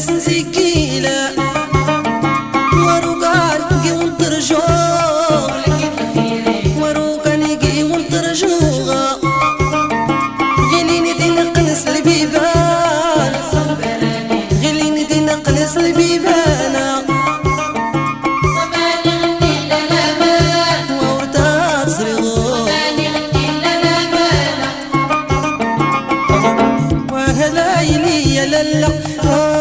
ناس ثقيلة وروقا نقي ونترجو وروقا نقي ونترجو غيلي ندي نقنس البيبان غيلي ندي نقنس البيبان لا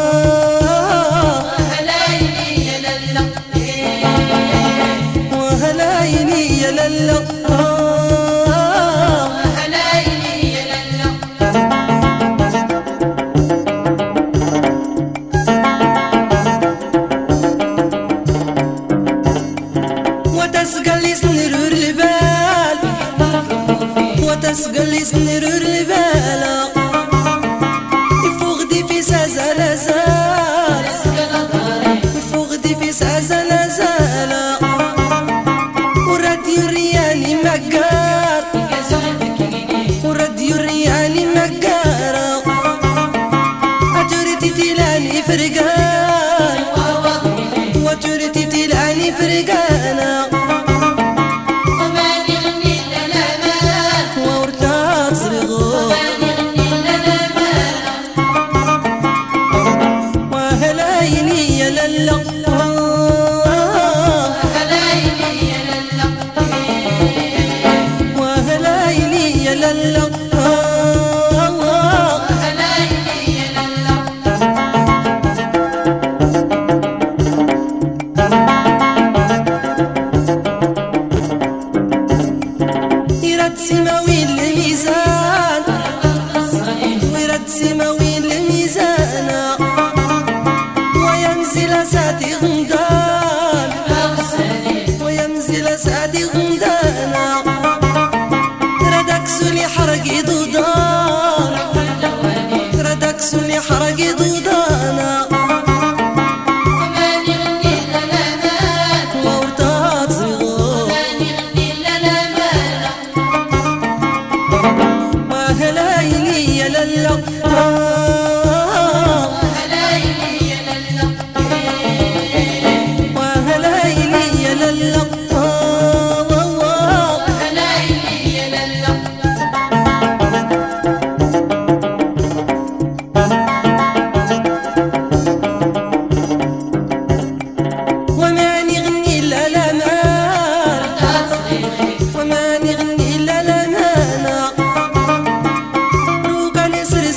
وتسقل لسنرور البال. وتسقل لسنرور البال. سماوي الميزان ورد سماوي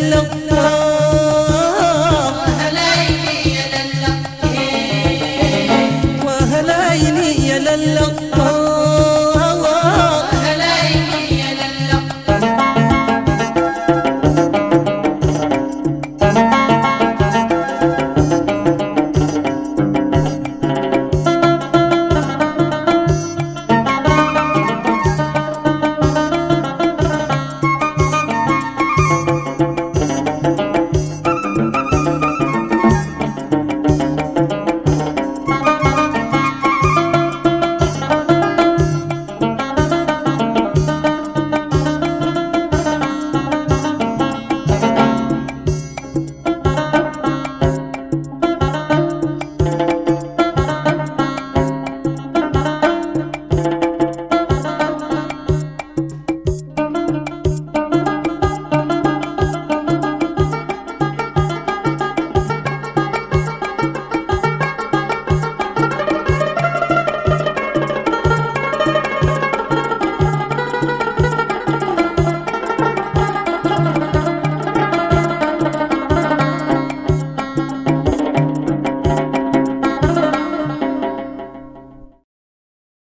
lông.